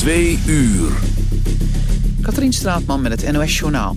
Twee uur. Katrien Straatman met het NOS Journaal.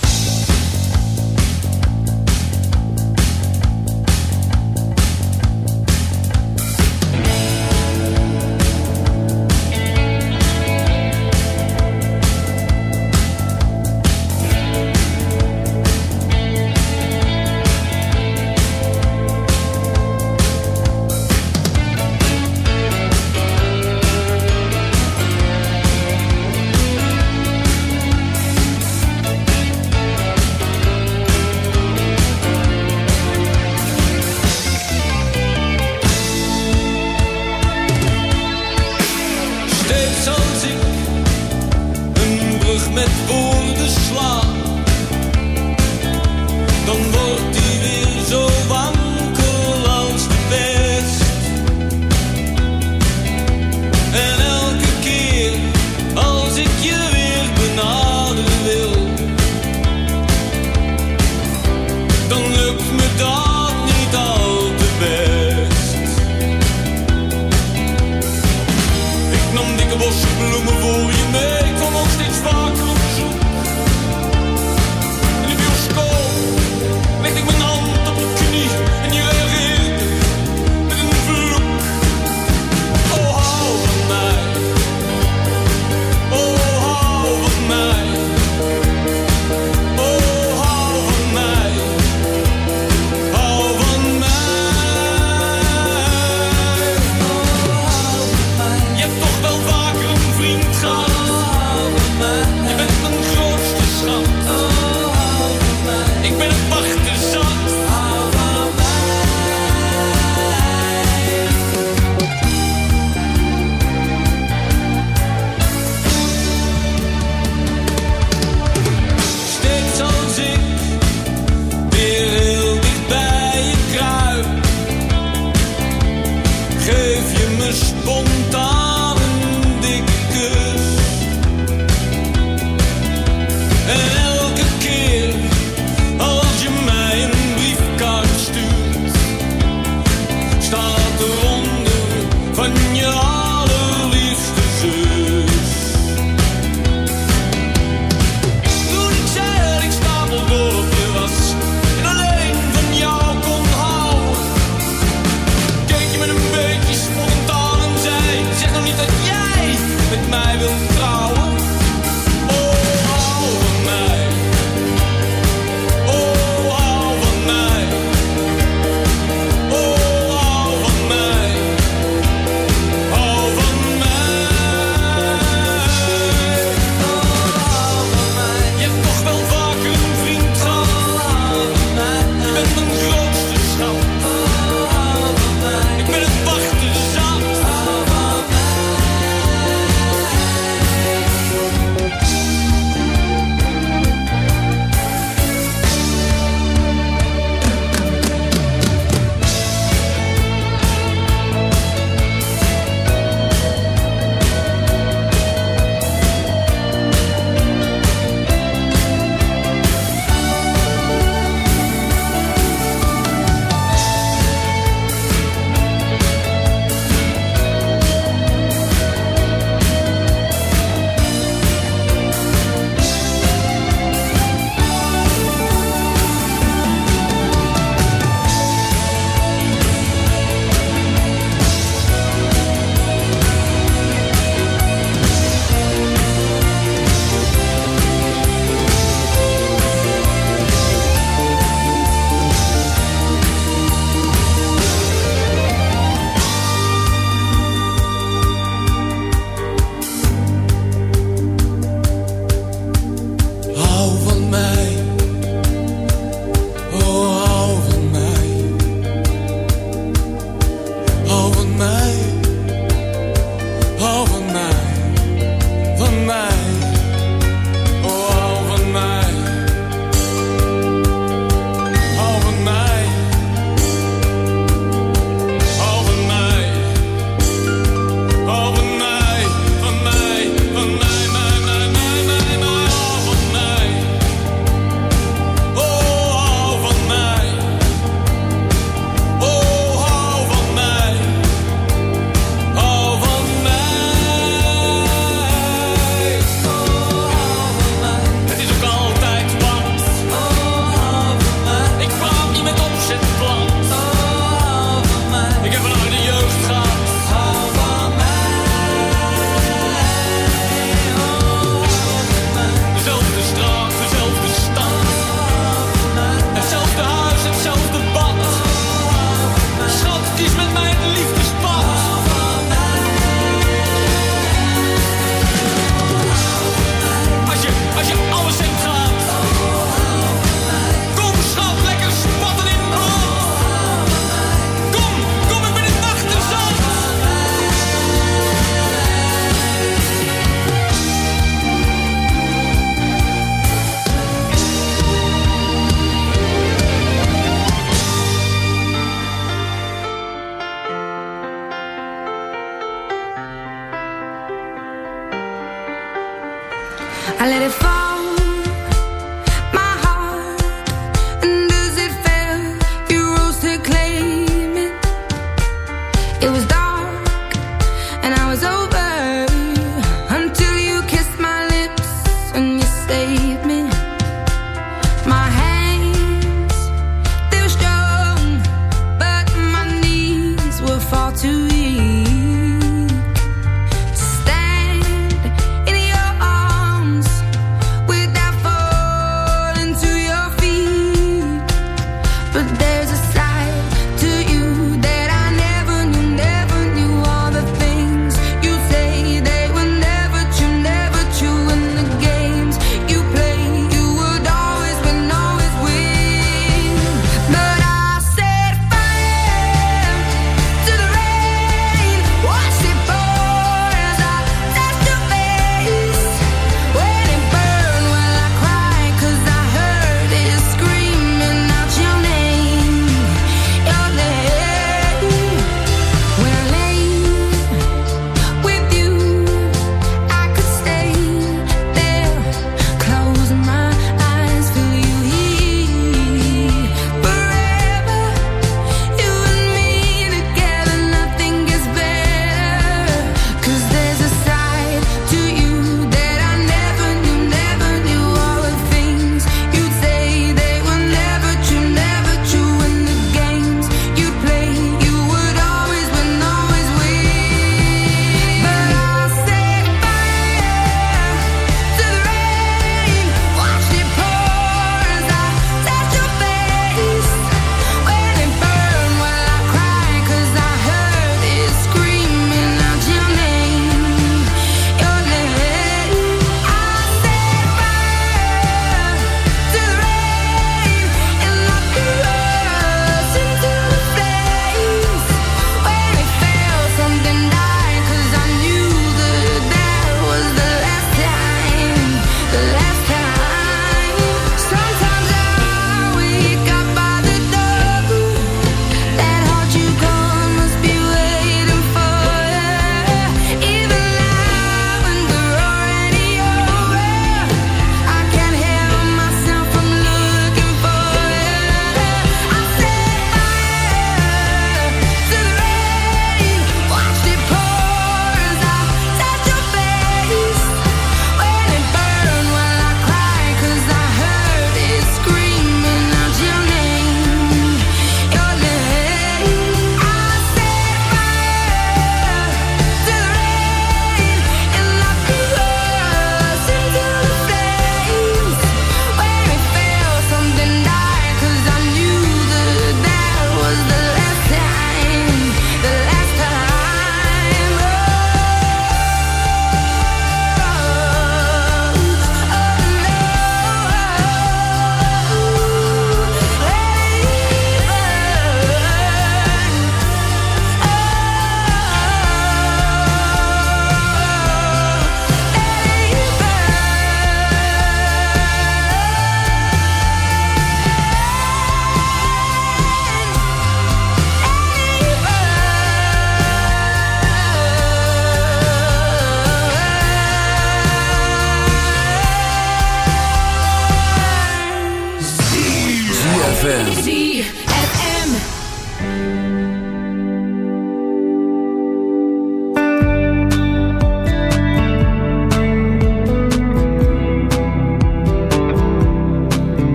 van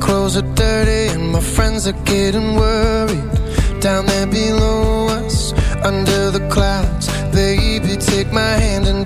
clothes are dirty and my friends are getting worried. Down there below us, under the clouds Baby, take my hand and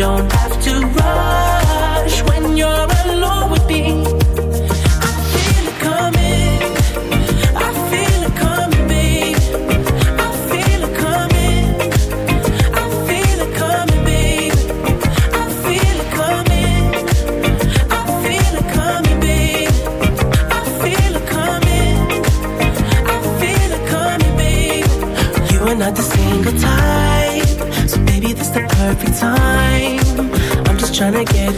don't have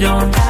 don't die.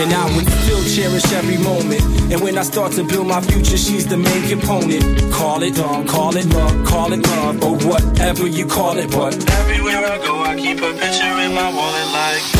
And I would still cherish every moment. And when I start to build my future, she's the main component. Call it dumb, call it love, call it love, or whatever you call it. But everywhere I go, I keep a picture in my wallet like.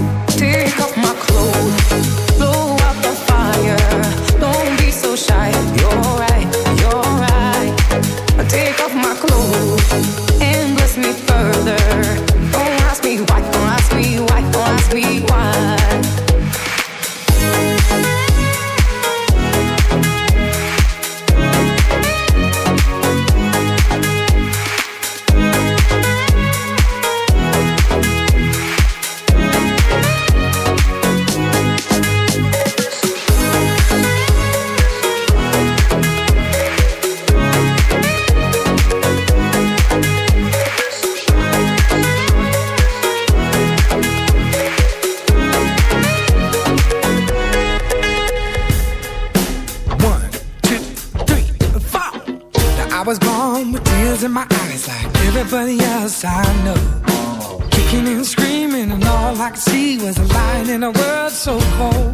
in a world so cold.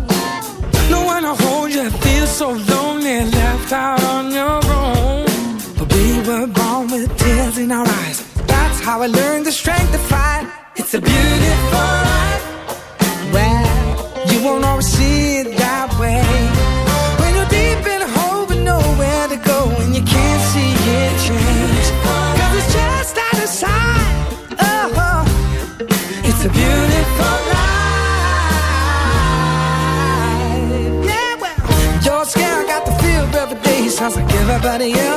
No one to hold you, feel so lonely, left out on your own. But we were born with tears in our eyes. That's how I learned the strength to fight. It's a beauty. nobody else.